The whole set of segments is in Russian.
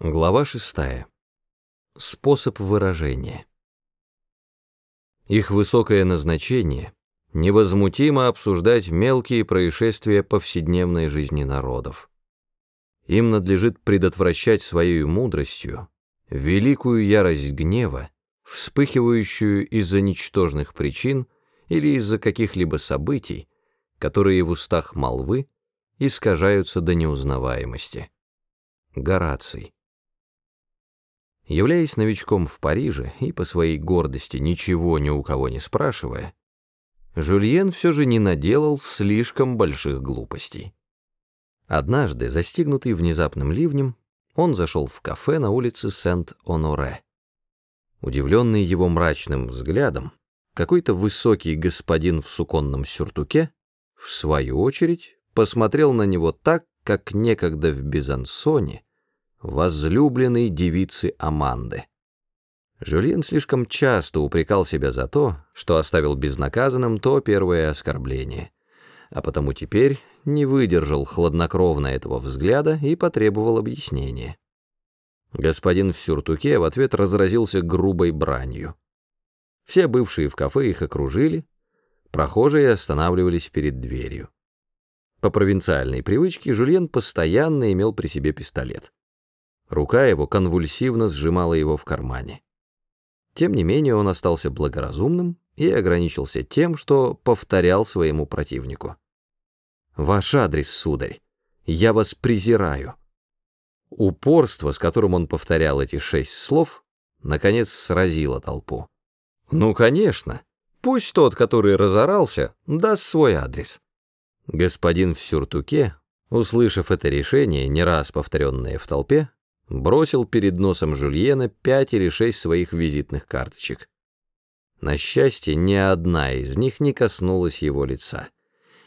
Глава шестая. Способ выражения. Их высокое назначение — невозмутимо обсуждать мелкие происшествия повседневной жизни народов. Им надлежит предотвращать своей мудростью великую ярость гнева, вспыхивающую из-за ничтожных причин или из-за каких-либо событий, которые в устах молвы искажаются до неузнаваемости. Гораций. Являясь новичком в Париже и по своей гордости ничего ни у кого не спрашивая, Жюльен все же не наделал слишком больших глупостей. Однажды, застигнутый внезапным ливнем, он зашел в кафе на улице Сент-Оноре. Удивленный его мрачным взглядом, какой-то высокий господин в суконном сюртуке, в свою очередь, посмотрел на него так, как некогда в Безансоне возлюбленной девицы Аманды. Жюльен слишком часто упрекал себя за то, что оставил безнаказанным то первое оскорбление, а потому теперь не выдержал хладнокровно этого взгляда и потребовал объяснения. Господин в сюртуке в ответ разразился грубой бранью. Все бывшие в кафе их окружили, прохожие останавливались перед дверью. По провинциальной привычке Жюльен постоянно имел при себе пистолет. Рука его конвульсивно сжимала его в кармане. Тем не менее он остался благоразумным и ограничился тем, что повторял своему противнику. «Ваш адрес, сударь, я вас презираю». Упорство, с которым он повторял эти шесть слов, наконец сразило толпу. «Ну, конечно, пусть тот, который разорался, даст свой адрес». Господин в сюртуке, услышав это решение, не раз повторенное в толпе, бросил перед носом Жульена пять или шесть своих визитных карточек. На счастье, ни одна из них не коснулась его лица.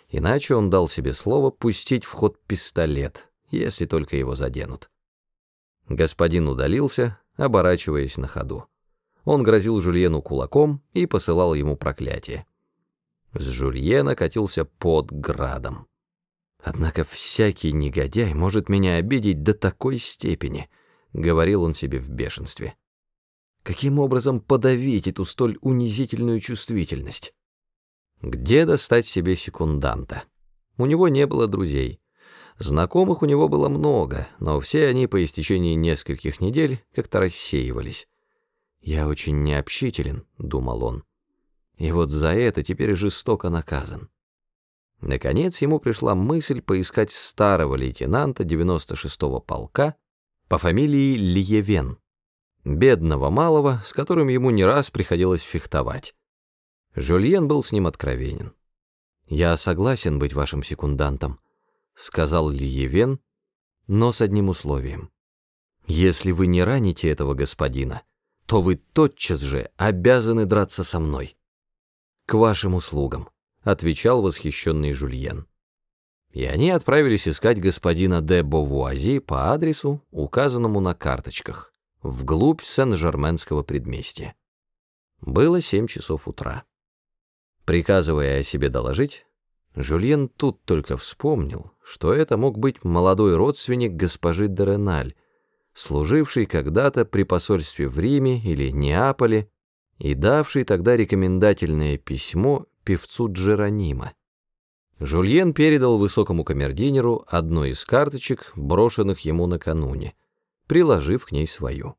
Иначе он дал себе слово пустить в ход пистолет, если только его заденут. Господин удалился, оборачиваясь на ходу. Он грозил Жульену кулаком и посылал ему проклятие. С Жульена катился под градом. Однако всякий негодяй может меня обидеть до такой степени, говорил он себе в бешенстве. Каким образом подавить эту столь унизительную чувствительность? Где достать себе секунданта? У него не было друзей. Знакомых у него было много, но все они по истечении нескольких недель как-то рассеивались. «Я очень необщителен», — думал он. «И вот за это теперь жестоко наказан». Наконец ему пришла мысль поискать старого лейтенанта 96-го полка по фамилии Лиевен, бедного малого, с которым ему не раз приходилось фехтовать. Жюльен был с ним откровенен. «Я согласен быть вашим секундантом», — сказал Лиевен, но с одним условием. «Если вы не раните этого господина, то вы тотчас же обязаны драться со мной. К вашим услугам». — отвечал восхищенный Жульен. И они отправились искать господина де Бовуази по адресу, указанному на карточках, вглубь Сен-Жерменского предместья. Было семь часов утра. Приказывая о себе доложить, Жульен тут только вспомнил, что это мог быть молодой родственник госпожи Дереналь, служивший когда-то при посольстве в Риме или Неаполе и давший тогда рекомендательное письмо певцу Джеронима. Жульен передал высокому камердинеру одну из карточек, брошенных ему накануне, приложив к ней свою.